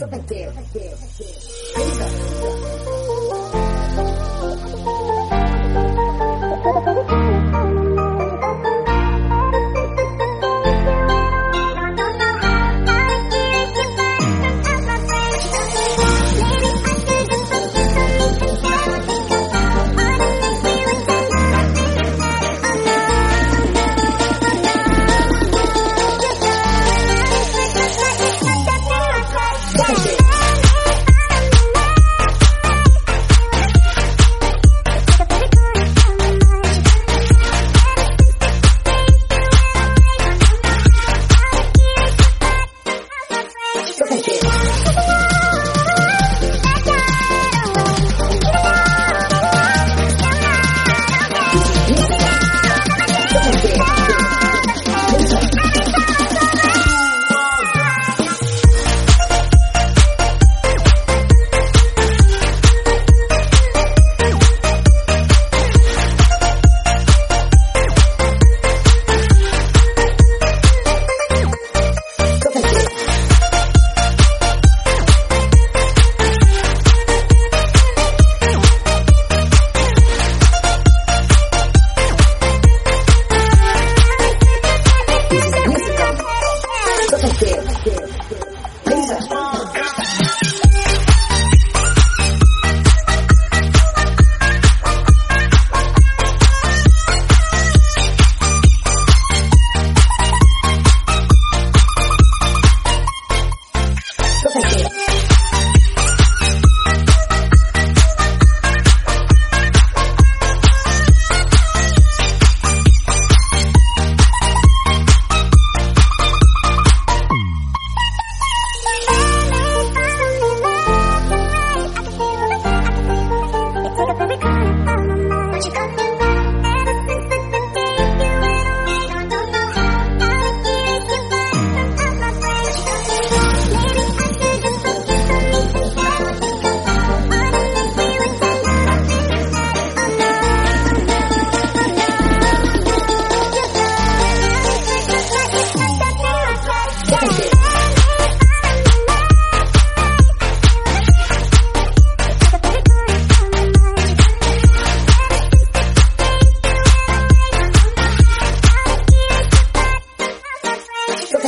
Music.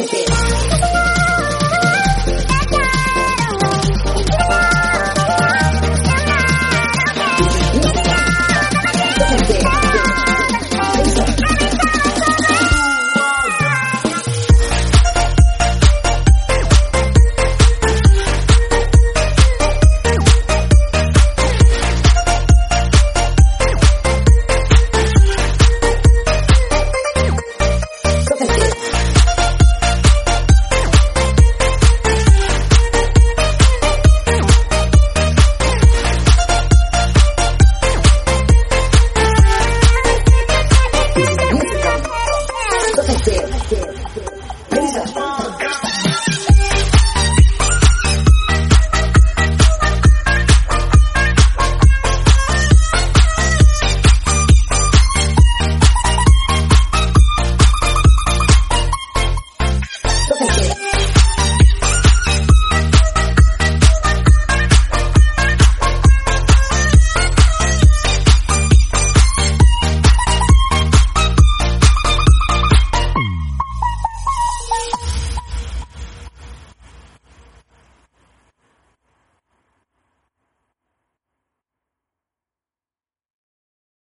Thank you.